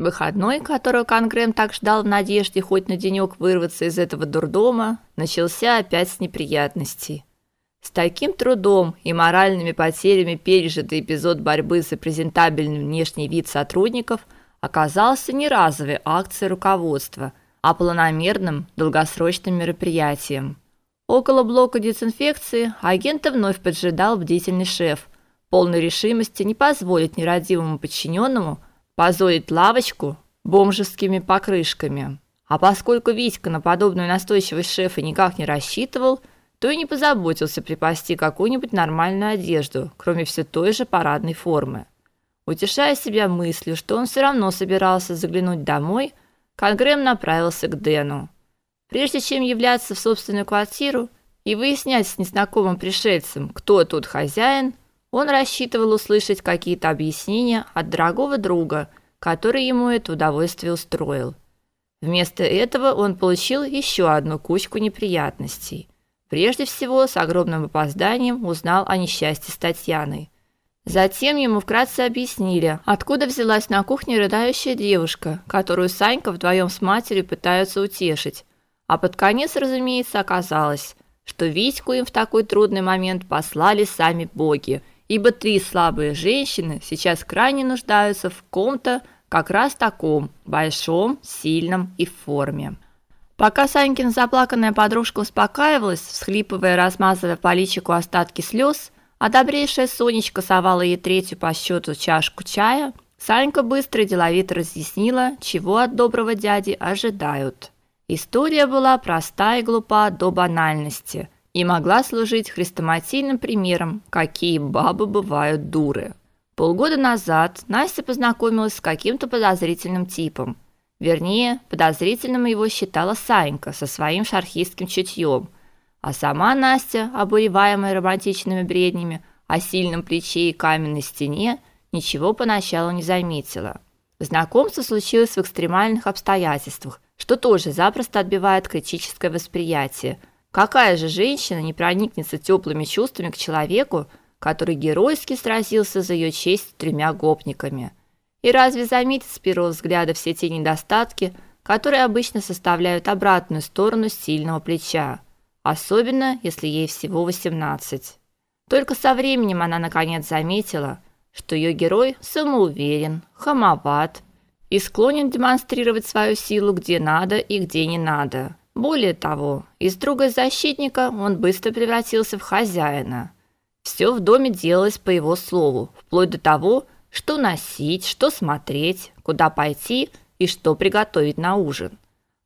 Выходной, которого Конгрэм так ждал в надежде хоть на денек вырваться из этого дурдома, начался опять с неприятностей. С таким трудом и моральными потерями пережитый эпизод борьбы за презентабельный внешний вид сотрудников оказался не разовой акцией руководства, а планомерным долгосрочным мероприятием. Около блока дезинфекции агента вновь поджидал бдительный шеф, полной решимости не позволить нерадивому подчиненному позорить лавочку бомжескими покрышками. А поскольку Витька на подобную настойчивость шефа никак не рассчитывал, то и не позаботился припасти какую-нибудь нормальную одежду, кроме все той же парадной формы. Утешая себя мыслью, что он все равно собирался заглянуть домой, Конгрэм направился к Дэну. Прежде чем являться в собственную квартиру и выяснять с незнакомым пришельцем, кто тут хозяин, он рассчитывал услышать какие-то объяснения от дорогого друга, который ему это удовольствие устроил. Вместо этого он получил еще одну кучку неприятностей. Прежде всего, с огромным опозданием узнал о несчастье с Татьяной. Затем ему вкратце объяснили, откуда взялась на кухне рыдающая девушка, которую Санька вдвоем с матерью пытаются утешить. А под конец, разумеется, оказалось, что Витьку им в такой трудный момент послали сами боги – ибо три слабые женщины сейчас крайне нуждаются в ком-то как раз таком, большом, сильном и в форме. Пока Санькина заплаканная подружка успокаивалась, всхлипывая, размазывая по личику остатки слез, а добрейшая Сонечка совала ей третью по счету чашку чая, Санька быстро и деловито разъяснила, чего от доброго дяди ожидают. История была проста и глупа до банальности – и могла служить хрестоматийным примером, какие бабы бывают дуры. Полгода назад Настя познакомилась с каким-то подозрительным типом. Вернее, подозрительным его считала Санька со своим шархистским чутьем, а сама Настя, обуреваемая романтичными бреднями о сильном плече и каменной стене, ничего поначалу не заметила. Знакомство случилось в экстремальных обстоятельствах, что тоже запросто отбивает критическое восприятие – Какая же женщина не проникнется теплыми чувствами к человеку, который геройски сразился за ее честь с тремя гопниками? И разве заметит с первого взгляда все те недостатки, которые обычно составляют обратную сторону сильного плеча, особенно если ей всего 18? Только со временем она наконец заметила, что ее герой самоуверен, хамоват и склонен демонстрировать свою силу где надо и где не надо. Более того, из друга защитника он быстро превратился в хозяина. Все в доме делалось по его слову, вплоть до того, что носить, что смотреть, куда пойти и что приготовить на ужин.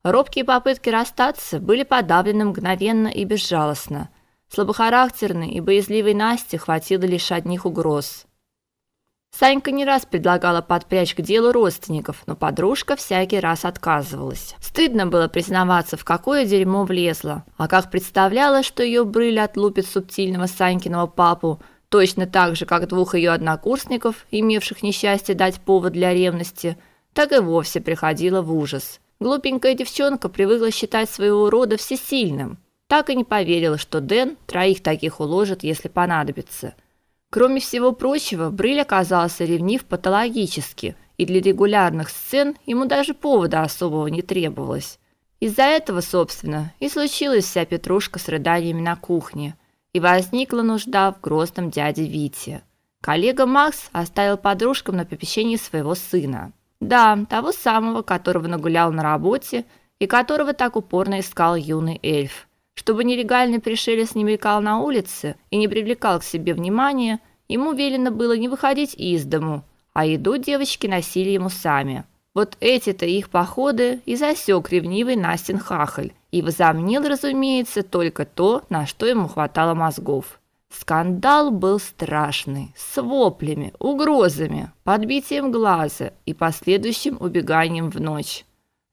Робкие попытки расстаться были подавлены мгновенно и безжалостно. Слабохарактерной и боязливой Насте хватило лишь одних угроз. Санька не раз предлагала подпрячь к делу родственников, но подружка всякий раз отказывалась. Стыдно было признаваться, в какое дерьмо влезла, а как представляла, что ее брыль отлупит субтильного Санькиного папу, точно так же, как двух ее однокурсников, имевших несчастье дать повод для ревности, так и вовсе приходила в ужас. Глупенькая девчонка привыкла считать своего рода всесильным, так и не поверила, что Дэн троих таких уложит, если понадобится – Кроме всего прочего, Брыль оказался ревнив патологически, и для регулярных сцен ему даже повода особого не требовалось. Из-за этого, собственно, и случилась вся петрушка с рыданиями на кухне, и возникла нужда в грозном дяде Вите. Коллега Макс оставил подружкам на попечении своего сына. Да, того самого, которого нагулял на работе и которого так упорно искал юный эльф – чтобы нелегальный пришелец не мелькал на улице и не привлекал к себе внимания, ему велено было не выходить из дому, а еду девочки носили ему сами. Вот эти-то их походы и засек ревнивый Настин хахаль и возомнил, разумеется, только то, на что ему хватало мозгов. Скандал был страшный, с воплями, угрозами, подбитием глаза и последующим убеганием в ночь.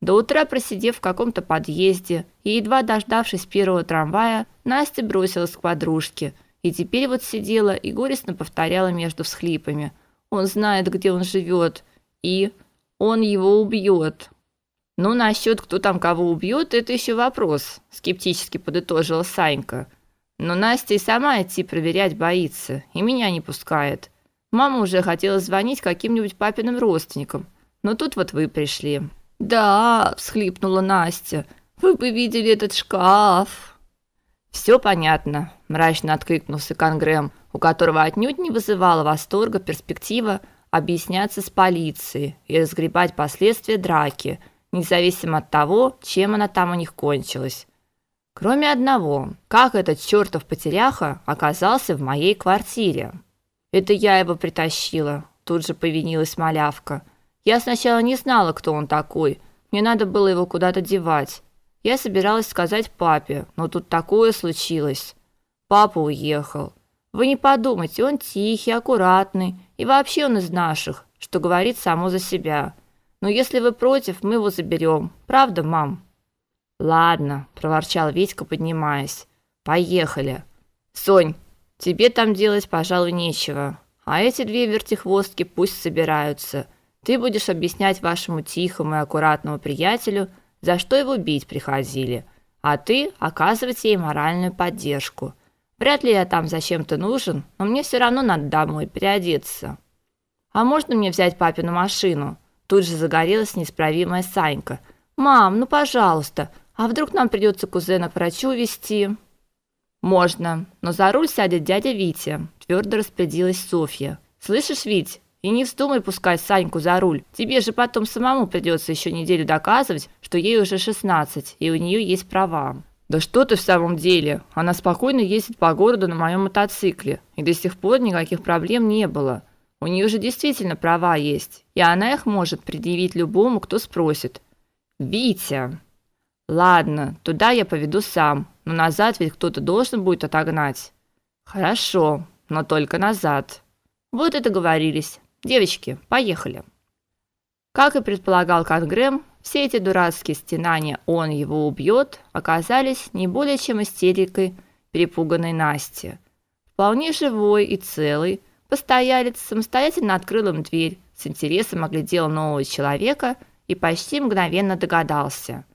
До утра просидев в каком-то подъезде и едва дождавшись первого трамвая, Настя бросилась к подружке и теперь вот сидела и горестно повторяла между всхлипами: "Он знает, где он живет, и он его убьет». Ну насчет кто там кого убьет, это еще вопрос, скептически подытожила Санька. Но Настя и сама идти проверять боится, и меня не пускает. Мама уже хотела звонить каким-нибудь папиным родственникам, Но тут вот вы пришли. Да, всхлипнула Настя. Вы бы видели этот шкаф. Все понятно, мрачно откликнулся Конгрэм, у которого отнюдь не вызывала восторга перспектива объясняться с полицией и разгребать последствия драки, независимо от того, чем она там у них кончилась. Кроме одного, как этот чертов потеряха оказался в моей квартире? Это я его притащила, тут же повинилась малявка. Я сначала не знала, кто он такой. Мне надо было его куда-то девать. Я собиралась сказать папе, но тут такое случилось. Папа уехал. Вы не подумайте, он тихий, аккуратный, и вообще он из наших, что говорит само за себя. Но если вы против, мы его заберем. Правда, мам? Ладно, проворчал Витька, поднимаясь. Поехали. Сонь, тебе там делать, пожалуй, нечего. А эти две вертихвостки пусть собираются. Ты будешь объяснять вашему тихому и аккуратному приятелю, за что его бить приходили, а ты оказывать ей моральную поддержку. Вряд ли я там зачем-то нужен, но мне все равно надо домой переодеться. А можно мне взять папину машину? Тут же загорелась неисправимая Санька. Мам, ну, пожалуйста, а вдруг нам придется кузена к врачу везти? Можно, но за руль сядет дядя Витя, твердо распорядилась Софья. Слышишь, Вить, и не вздумай пускать Саньку за руль. Тебе же потом самому придется еще неделю доказывать, что ей уже 16, и у нее есть права. Да что ты в самом деле? Она спокойно ездит по городу на моем мотоцикле, и до сих пор никаких проблем не было. У нее же действительно права есть, и она их может предъявить любому, кто спросит. Витя, Ладно, туда я поведу сам, но назад ведь кто-то должен будет отогнать. Хорошо, но только назад. Вот и договорились. Девочки, поехали. Как и предполагал Конгрэм, все эти дурацкие стенания «он его убьет» оказались не более чем истерикой перепуганной Насти. Вполне живой и целый, постоялец самостоятельно открыл им дверь, с интересом оглядел нового человека и почти мгновенно догадался –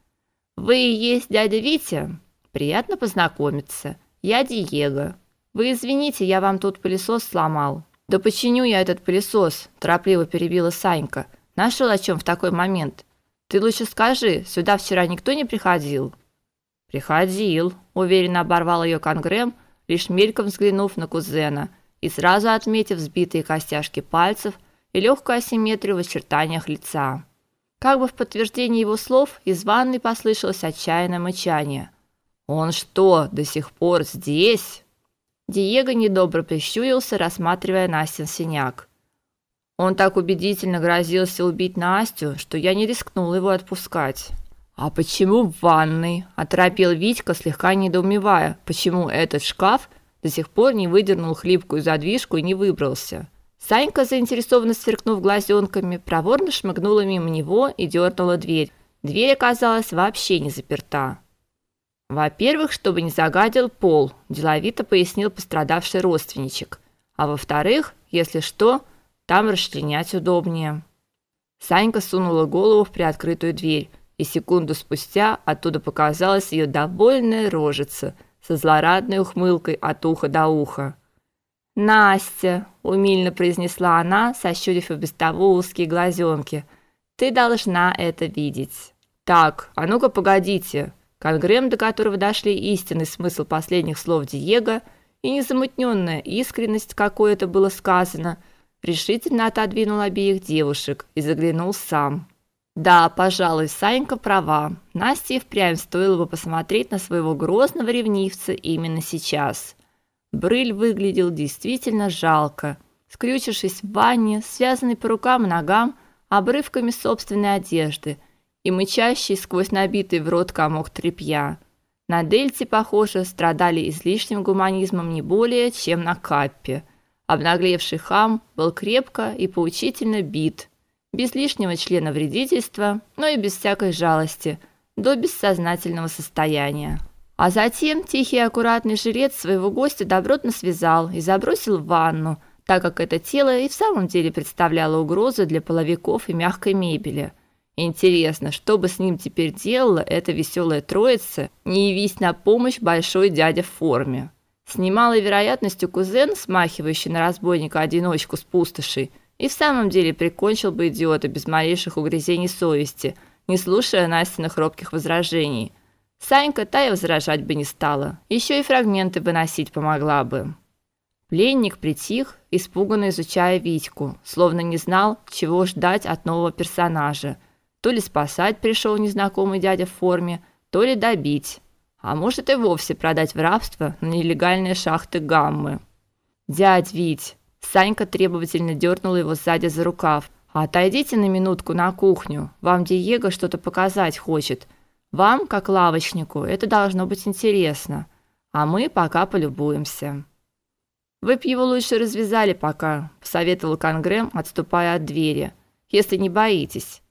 вы и есть дядя Витя? Приятно познакомиться. Я Диего. Вы извините, я вам тут пылесос сломал. Да починю я этот пылесос, торопливо перебила Санька. Нашел о чем в такой момент. Ты лучше скажи, сюда вчера никто не приходил? Приходил, уверенно оборвал ее Конгрэм, лишь мельком взглянув на кузена и сразу отметив сбитые костяшки пальцев и легкую асимметрию в очертаниях лица. Как бы в подтверждение его слов из ванной послышалось отчаянное мычание. Он что, до сих пор здесь? Диего недобро прищурился, рассматривая Настин синяк. Он так убедительно грозился убить Настю, что я не рискнул его отпускать. А почему в ванной? оторопел Витька, слегка недоумевая, почему этот шкаф до сих пор не выдернул хлипкую задвижку и не выбрался. Санька, заинтересованно сверкнув глазенками, проворно шмыгнула мимо него и дернула дверь. Дверь оказалась вообще не заперта. Во-первых, чтобы не загадил пол, деловито пояснил пострадавший родственничек. А во-вторых, если что, там расчленять удобнее. Санька сунула голову в приоткрытую дверь, и секунду спустя оттуда показалась ее довольная рожица со злорадной ухмылкой от уха до уха. Настя, умильно произнесла она, сощурив и без того узкие глазенки. Ты должна это видеть. Так, а ну-ка погодите. Конгрэм, до которого дошли истинный смысл последних слов Диего и незамутненная искренность, какой это было сказано, решительно отодвинул обеих девушек и заглянул сам. Да, пожалуй, Санька права. Насте впрямь стоило бы посмотреть на своего грозного ревнивца именно сейчас. Брыль выглядел действительно жалко, скрючившись в ванне, связанный по рукам и ногам обрывками собственной одежды и мычащий сквозь набитый в рот комок тряпья. На Дельте, похоже, страдали излишним гуманизмом не более, чем на Каппе. Обнаглевший хам был крепко и поучительно бит, без лишнего члена вредительства, но и без всякой жалости, до бессознательного состояния. А затем тихий и аккуратный жрец своего гостя добротно связал и забросил в ванну, так как это тело и в самом деле представляло угрозу для половиков и мягкой мебели. Интересно, что бы с ним теперь делала эта веселая троица, не явись на помощь большой дядя в форме. С немалой вероятностью кузен, смахивающий на разбойника-одиночку с пустошей, И в самом деле прикончил бы идиота без малейших угрызений совести, не слушая Настиных робких возражений. Санька та и возражать бы не стала, еще и фрагменты выносить помогла бы. Пленник притих, испуганно изучая Витьку, словно не знал, чего ждать от нового персонажа. То ли спасать пришел незнакомый дядя в форме, то ли добить, а может и вовсе продать в рабство на нелегальные шахты Гаммы. Дядь Вить, Санька требовательно дернул его сзади за рукав. Отойдите на минутку на кухню. Вам Диего что-то показать хочет. Вам, как лавочнику, это должно быть интересно. А мы пока полюбуемся. Вы б его лучше развязали пока, посоветовал Конгрэм, отступая от двери. Если не боитесь.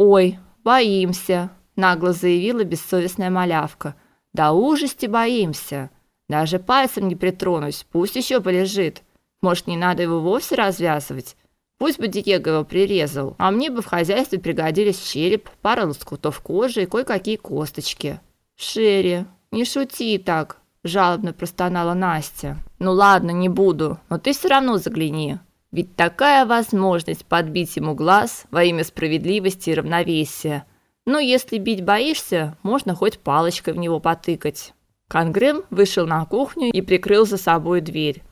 Ой, боимся, нагло заявила бессовестная малявка. Да ужасти боимся. Даже пальцем не притронусь, пусть еще полежит. Может, не надо его вовсе развязывать? Пусть бы Диего его прирезал, а мне бы в хозяйстве пригодились череп, пара лоскутов кожи и кое-какие косточки. Шерри, не шути так, жалобно простонала Настя. Ну ладно, не буду, но ты все равно загляни. Ведь такая возможность подбить ему глаз во имя справедливости и равновесия. Но если бить боишься, можно хоть палочкой в него потыкать. Конгрэм вышел на кухню и прикрыл за собой дверь.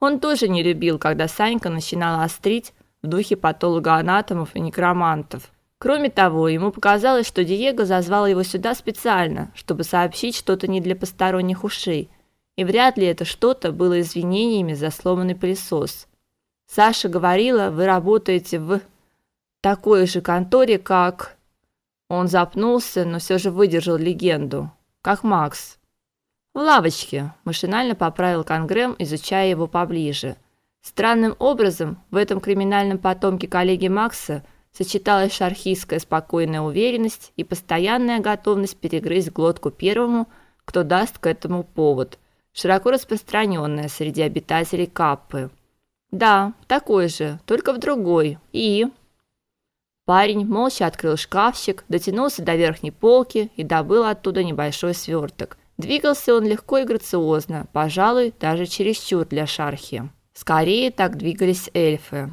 Он тоже не любил, когда Санька начинала острить в духе патологоанатомов и некромантов. Кроме того, ему показалось, что Диего зазвал его сюда специально, чтобы сообщить что-то не для посторонних ушей. И вряд ли это что-то было извинениями за сломанный пылесос. Саша говорила, вы работаете в такой же конторе, как Он запнулся, но все же выдержал легенду, как Макс. В лавочке, машинально поправил Конгрэм, изучая его поближе. Странным образом в этом криминальном потомке коллеги Макса сочеталась шархийская спокойная уверенность и постоянная готовность перегрызть глотку первому, кто даст к этому повод, широко распространенная среди обитателей Каппы. Да, такой же, только в другой. И Парень молча открыл шкафчик, дотянулся до верхней полки и добыл оттуда небольшой сверток. Двигался он легко и грациозно, пожалуй, даже чересчур для шархи. Скорее так двигались эльфы.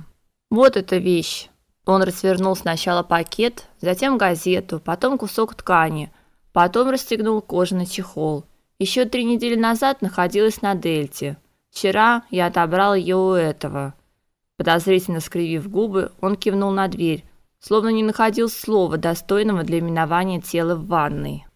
Вот эта вещь. Он развернул сначала пакет, затем газету, потом кусок ткани, потом расстегнул кожаный чехол. Еще три недели назад находилась на Дельте. Вчера я отобрал ее у этого. Подозрительно скривив губы, он кивнул на дверь, словно не находил слова достойного для именования тела в ванной.